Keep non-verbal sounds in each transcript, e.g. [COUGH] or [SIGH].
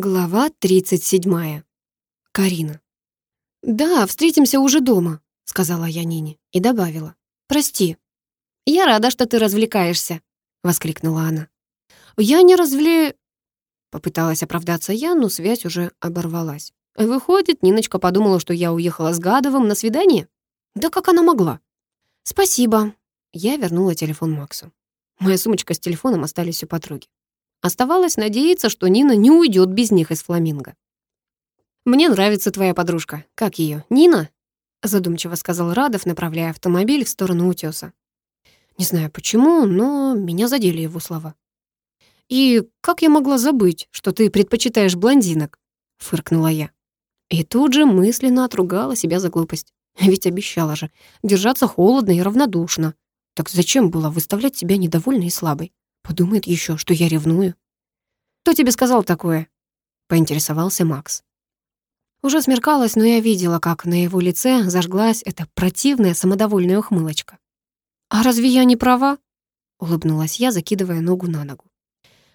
Глава 37. Карина. «Да, встретимся уже дома», — сказала я Нине и добавила. «Прости». «Я рада, что ты развлекаешься», — воскликнула она. «Я не развле...» Попыталась оправдаться я, но связь уже оборвалась. Выходит, Ниночка подумала, что я уехала с Гадовым на свидание? Да как она могла? «Спасибо». Я вернула телефон Максу. Моя сумочка с телефоном остались у подруги. Оставалось надеяться, что Нина не уйдет без них из фламинго. «Мне нравится твоя подружка. Как ее? Нина?» Задумчиво сказал Радов, направляя автомобиль в сторону утеса. Не знаю почему, но меня задели его слова. «И как я могла забыть, что ты предпочитаешь блондинок?» — фыркнула я. И тут же мысленно отругала себя за глупость. Ведь обещала же держаться холодно и равнодушно. Так зачем было выставлять себя недовольной и слабой? Подумает еще, что я ревную. «Кто тебе сказал такое?» — поинтересовался Макс. Уже смеркалось, но я видела, как на его лице зажглась эта противная самодовольная ухмылочка. «А разве я не права?» — улыбнулась я, закидывая ногу на ногу.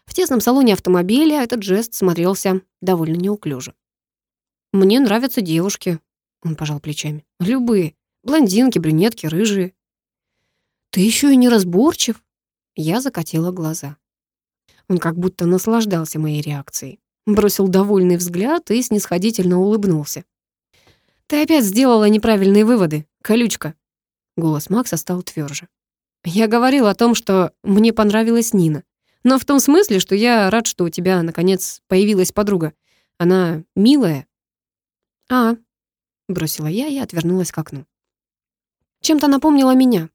В тесном салоне автомобиля этот жест смотрелся довольно неуклюже. «Мне нравятся девушки», — он пожал плечами. «Любые. Блондинки, брюнетки, рыжие». «Ты еще и неразборчив», я закатила глаза. Он как будто наслаждался моей реакцией. Бросил довольный взгляд и снисходительно улыбнулся. «Ты опять сделала неправильные выводы, колючка». Голос Макса стал тверже. «Я говорил о том, что мне понравилась Нина. Но в том смысле, что я рад, что у тебя, наконец, появилась подруга. Она милая». «А», — бросила я и отвернулась к окну. Чем-то напомнила меня.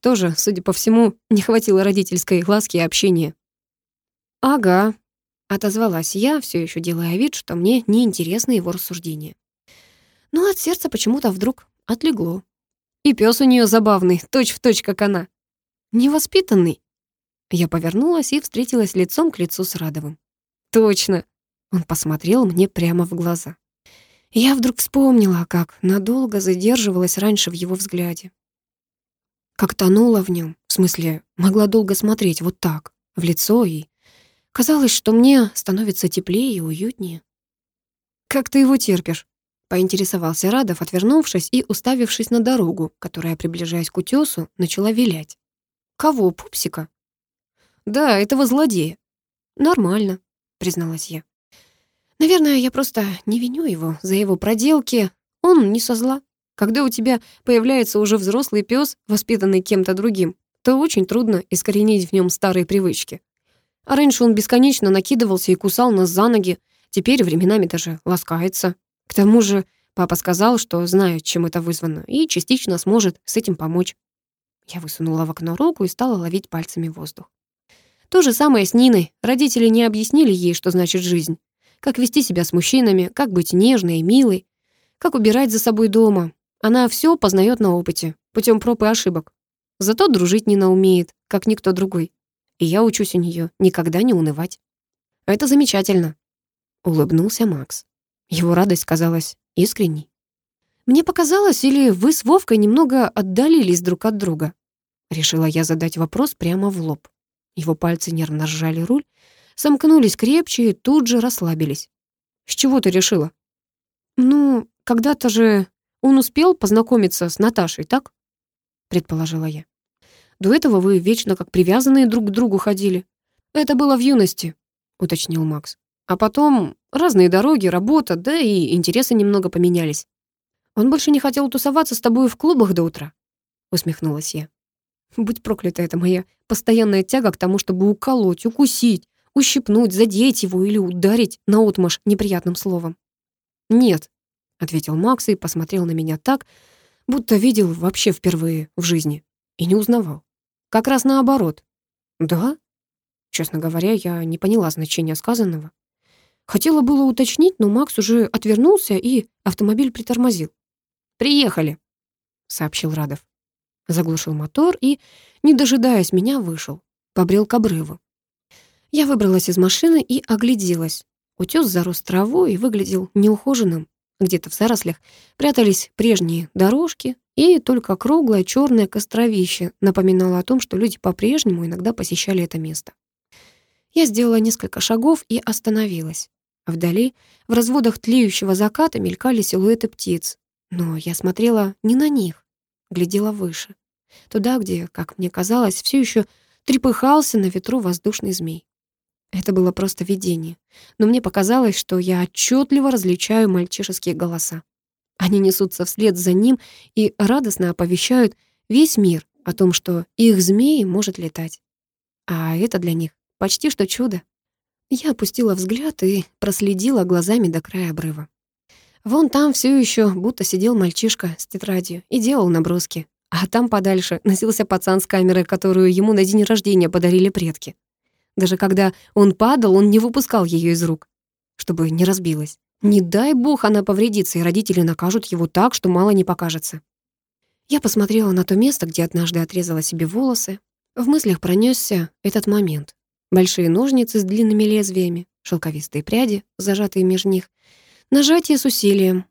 Тоже, судя по всему, [LAUGHS] не хватило родительской глазки и общения. «Ага», — отозвалась я, все еще делая вид, что мне неинтересны его рассуждения. Но от сердца почему-то вдруг отлегло. И пес у нее забавный, точь-в-точь, точь, как она. Невоспитанный. Я повернулась и встретилась лицом к лицу с Радовым. «Точно!» Он посмотрел мне прямо в глаза. Я вдруг вспомнила, как надолго задерживалась раньше в его взгляде. Как тонула в нем, в смысле, могла долго смотреть вот так, в лицо, и казалось, что мне становится теплее и уютнее. «Как ты его терпишь?» — поинтересовался Радов, отвернувшись и уставившись на дорогу, которая, приближаясь к утесу, начала вилять. «Кого, пупсика?» «Да, этого злодея». «Нормально», — призналась я. «Наверное, я просто не виню его за его проделки. Он не со зла. Когда у тебя появляется уже взрослый пес, воспитанный кем-то другим, то очень трудно искоренить в нем старые привычки. А раньше он бесконечно накидывался и кусал нас за ноги, теперь временами даже ласкается. К тому же папа сказал, что знает, чем это вызвано, и частично сможет с этим помочь. Я высунула в окно руку и стала ловить пальцами воздух. То же самое с Ниной. Родители не объяснили ей, что значит жизнь. Как вести себя с мужчинами, как быть нежной и милой, как убирать за собой дома, она все познает на опыте, путем проб и ошибок. Зато дружить не наумеет, как никто другой. И я учусь у нее никогда не унывать. Это замечательно. Улыбнулся Макс. Его радость казалась искренней. Мне показалось, или вы с Вовкой немного отдалились друг от друга? Решила я задать вопрос прямо в лоб. Его пальцы нервно сжали руль, сомкнулись крепче и тут же расслабились. «С чего ты решила?» «Ну, когда-то же он успел познакомиться с Наташей, так? Предположила я. До этого вы вечно как привязанные друг к другу ходили. Это было в юности, уточнил Макс. А потом разные дороги, работа, да и интересы немного поменялись. Он больше не хотел тусоваться с тобой в клубах до утра, усмехнулась я. Будь проклята эта моя постоянная тяга к тому, чтобы уколоть, укусить, ущипнуть, задеть его или ударить наотмашь неприятным словом. Нет, — ответил Макс и посмотрел на меня так, будто видел вообще впервые в жизни и не узнавал. Как раз наоборот. «Да?» Честно говоря, я не поняла значения сказанного. Хотела было уточнить, но Макс уже отвернулся, и автомобиль притормозил. «Приехали», — сообщил Радов. Заглушил мотор и, не дожидаясь меня, вышел. Побрел к обрыву. Я выбралась из машины и огляделась. Утес зарос травой и выглядел неухоженным. Где-то в зарослях прятались прежние дорожки, и только круглое черное костровище напоминало о том, что люди по-прежнему иногда посещали это место. Я сделала несколько шагов и остановилась. Вдали, в разводах тлеющего заката, мелькали силуэты птиц. Но я смотрела не на них, глядела выше. Туда, где, как мне казалось, все еще трепыхался на ветру воздушный змей. Это было просто видение, но мне показалось, что я отчетливо различаю мальчишеские голоса. Они несутся вслед за ним и радостно оповещают весь мир о том, что их змеи может летать. А это для них почти что чудо. Я опустила взгляд и проследила глазами до края обрыва. Вон там все еще будто сидел мальчишка с тетрадью и делал наброски. А там подальше носился пацан с камерой, которую ему на день рождения подарили предки. Даже когда он падал, он не выпускал ее из рук, чтобы не разбилась. Не дай бог она повредится, и родители накажут его так, что мало не покажется. Я посмотрела на то место, где однажды отрезала себе волосы. В мыслях пронесся этот момент. Большие ножницы с длинными лезвиями, шелковистые пряди, зажатые меж них. Нажатие с усилием.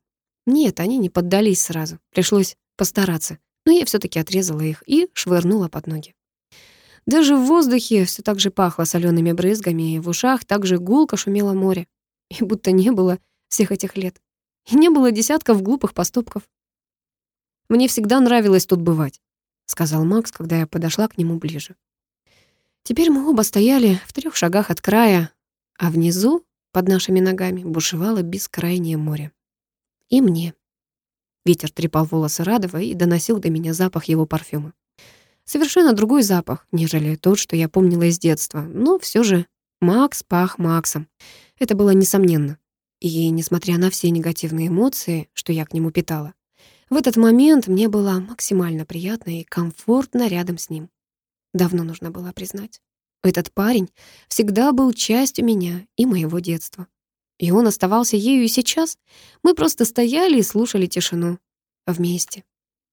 Нет, они не поддались сразу. Пришлось постараться. Но я все таки отрезала их и швырнула под ноги. Даже в воздухе все так же пахло солеными брызгами, и в ушах также гулко шумело море. И будто не было всех этих лет. И не было десятков глупых поступков. «Мне всегда нравилось тут бывать», — сказал Макс, когда я подошла к нему ближе. Теперь мы оба стояли в трех шагах от края, а внизу, под нашими ногами, бушевало бескрайнее море. И мне. Ветер трепал волосы Радова и доносил до меня запах его парфюма. Совершенно другой запах, нежели тот, что я помнила из детства. Но все же Макс пах Максом. Это было несомненно. И несмотря на все негативные эмоции, что я к нему питала, в этот момент мне было максимально приятно и комфортно рядом с ним. Давно нужно было признать. Этот парень всегда был частью меня и моего детства. И он оставался ею и сейчас. Мы просто стояли и слушали тишину. Вместе.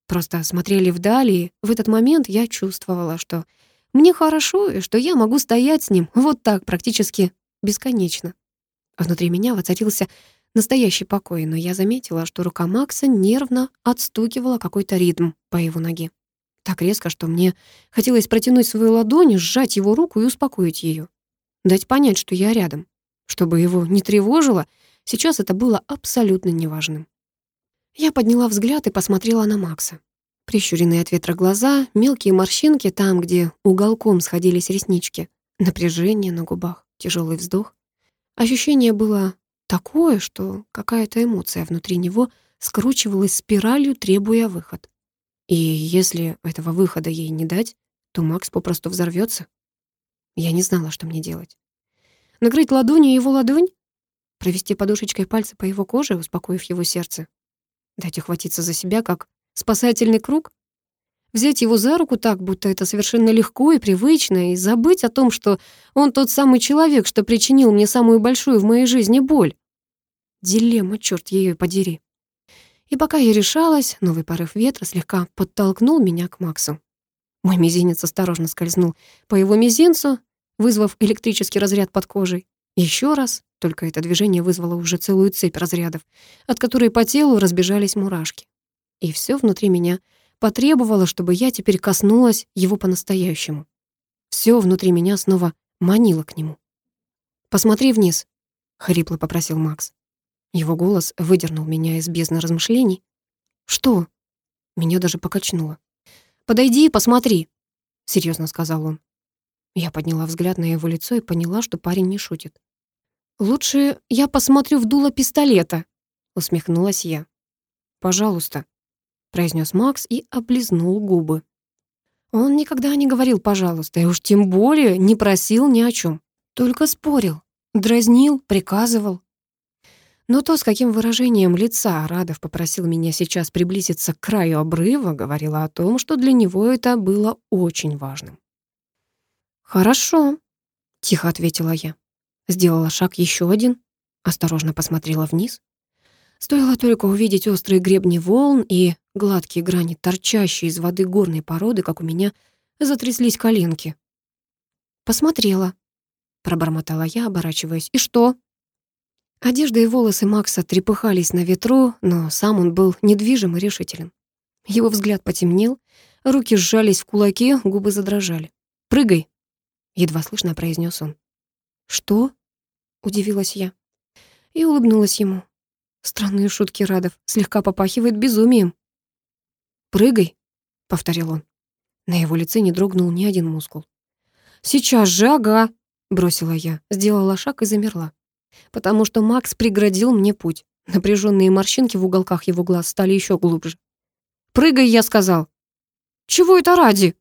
Просто смотрели вдали, и в этот момент я чувствовала, что мне хорошо, и что я могу стоять с ним вот так практически бесконечно. А внутри меня воцарился настоящий покой, но я заметила, что рука Макса нервно отстукивала какой-то ритм по его ноге. Так резко, что мне хотелось протянуть свою ладонь, сжать его руку и успокоить ее. Дать понять, что я рядом. Чтобы его не тревожило, сейчас это было абсолютно неважным. Я подняла взгляд и посмотрела на Макса. Прищуренные от ветра глаза, мелкие морщинки там, где уголком сходились реснички, напряжение на губах, тяжелый вздох. Ощущение было такое, что какая-то эмоция внутри него скручивалась спиралью, требуя выход. И если этого выхода ей не дать, то Макс попросту взорвется. Я не знала, что мне делать. Накрыть ладонью его ладонь? Провести подушечкой пальца по его коже, успокоив его сердце? Дать ухватиться за себя, как спасательный круг? Взять его за руку так, будто это совершенно легко и привычно, и забыть о том, что он тот самый человек, что причинил мне самую большую в моей жизни боль. Дилемма, черт ее подери. И пока я решалась, новый порыв ветра слегка подтолкнул меня к Максу. Мой мизинец осторожно скользнул по его мизинцу, вызвав электрический разряд под кожей. Еще раз, только это движение вызвало уже целую цепь разрядов, от которой по телу разбежались мурашки. И все внутри меня потребовало, чтобы я теперь коснулась его по-настоящему. Все внутри меня снова манило к нему. «Посмотри вниз», — хрипло попросил Макс. Его голос выдернул меня из бездны размышлений. «Что?» Меня даже покачнуло. «Подойди и посмотри», — серьезно сказал он. Я подняла взгляд на его лицо и поняла, что парень не шутит. «Лучше я посмотрю в дуло пистолета», — усмехнулась я. «Пожалуйста», — произнес Макс и облизнул губы. Он никогда не говорил «пожалуйста», и уж тем более не просил ни о чем. Только спорил, дразнил, приказывал. Но то, с каким выражением лица Радов попросил меня сейчас приблизиться к краю обрыва, говорило о том, что для него это было очень важным. «Хорошо», — тихо ответила я. Сделала шаг еще один, осторожно посмотрела вниз. Стоило только увидеть острые гребни волн и гладкие грани, торчащие из воды горной породы, как у меня затряслись коленки. «Посмотрела», — пробормотала я, оборачиваясь. «И что?» Одежда и волосы Макса трепыхались на ветру, но сам он был недвижим и решителен. Его взгляд потемнел, руки сжались в кулаки, губы задрожали. «Прыгай!» — едва слышно произнес он. «Что?» — удивилась я. и улыбнулась ему. Странные шутки Радов слегка попахивает безумием. «Прыгай», — повторил он. На его лице не дрогнул ни один мускул. «Сейчас же, ага», — бросила я, сделала шаг и замерла. Потому что Макс преградил мне путь. Напряженные морщинки в уголках его глаз стали еще глубже. «Прыгай», — я сказал. «Чего это ради?»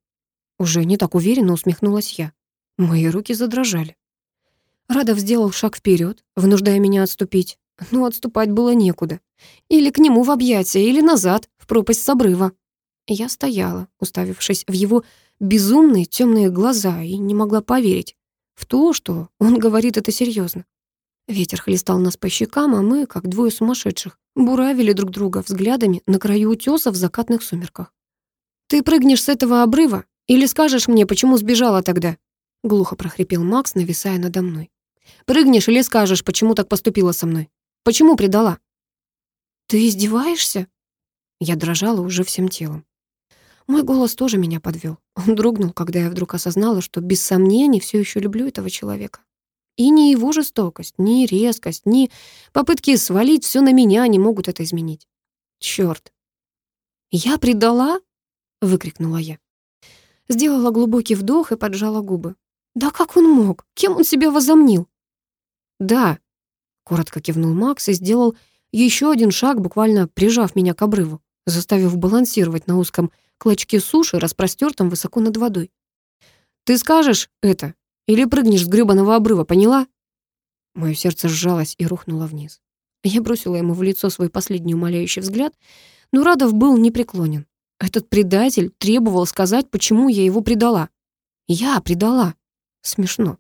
Уже не так уверенно усмехнулась я. Мои руки задрожали. Радов сделал шаг вперед, вынуждая меня отступить. Но отступать было некуда. Или к нему в объятия, или назад, в пропасть с обрыва. Я стояла, уставившись в его безумные темные глаза, и не могла поверить в то, что он говорит это серьезно. Ветер хлестал нас по щекам, а мы, как двое сумасшедших, буравили друг друга взглядами на краю утеса в закатных сумерках. «Ты прыгнешь с этого обрыва или скажешь мне, почему сбежала тогда?» Глухо прохрипел Макс, нависая надо мной. «Прыгнешь или скажешь, почему так поступила со мной? Почему предала?» «Ты издеваешься?» Я дрожала уже всем телом. Мой голос тоже меня подвел. Он дрогнул, когда я вдруг осознала, что без сомнений все еще люблю этого человека. И ни его жестокость, ни резкость, ни попытки свалить все на меня не могут это изменить. Черт! «Я предала?» — выкрикнула я. Сделала глубокий вдох и поджала губы. «Да как он мог? Кем он себя возомнил?» «Да», — коротко кивнул Макс и сделал еще один шаг, буквально прижав меня к обрыву, заставив балансировать на узком клочке суши, распростертом высоко над водой. «Ты скажешь это или прыгнешь с грёбаного обрыва, поняла?» Мое сердце сжалось и рухнуло вниз. Я бросила ему в лицо свой последний умоляющий взгляд, но Радов был непреклонен. Этот предатель требовал сказать, почему я его предала. Я предала. Смешно.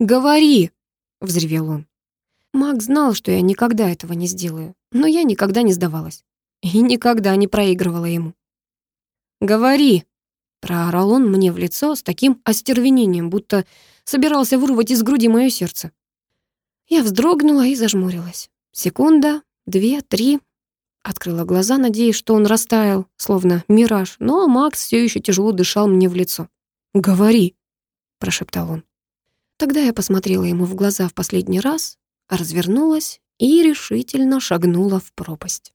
«Говори!» — взревел он. Мак знал, что я никогда этого не сделаю, но я никогда не сдавалась. И никогда не проигрывала ему. «Говори!» — проорал он мне в лицо с таким остервенением, будто собирался вырвать из груди мое сердце. Я вздрогнула и зажмурилась. Секунда, две, три. Открыла глаза, надеясь, что он растаял, словно мираж, но Макс все еще тяжело дышал мне в лицо. «Говори!» — прошептал он. Тогда я посмотрела ему в глаза в последний раз, развернулась и решительно шагнула в пропасть.